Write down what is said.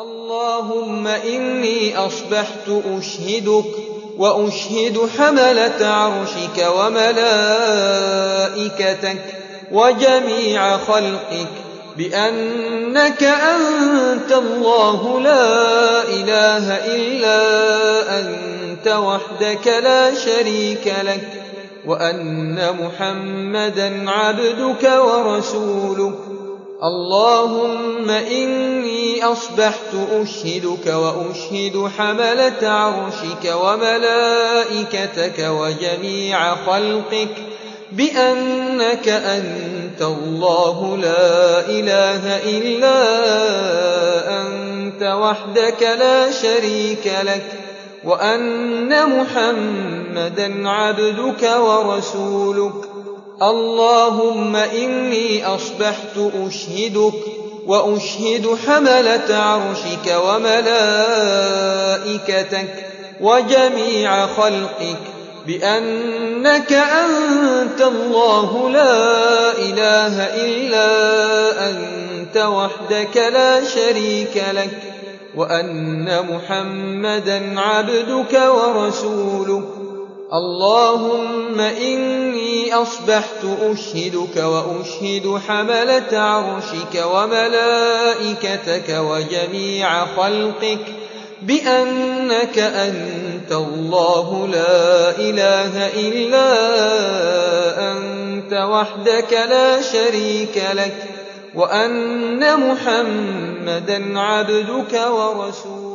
اللهم إني أصبحت أشهدك وأشهد حملة عرشك وملائكتك وجميع خلقك بأنك أنت الله لا إله إلا أنت وحدك لا شريك لك وأن محمدا عبدك ورسولك اللهم إني أصبحت أشهدك وأشهد حملة عرشك وملائكتك وجميع خلقك بأنك أنت الله لا إله إلا أنت وحدك لا شريك لك وأن محمدا عبدك ورسولك اللهم إني أصبحت أشهدك وأشهد حملة عرشك وملائكتك وجميع خلقك بأنك أنت الله لا إله إلا أنت وحدك لا شريك لك وأن محمدا عبدك ورسولك اللهم إني أصبحت أشهدك وأشهد حملة عرشك وملائكتك وجميع خلقك بأنك أنت الله لا إله إلا أنت وحدك لا شريك لك وأن محمدا عبدك ورسولك.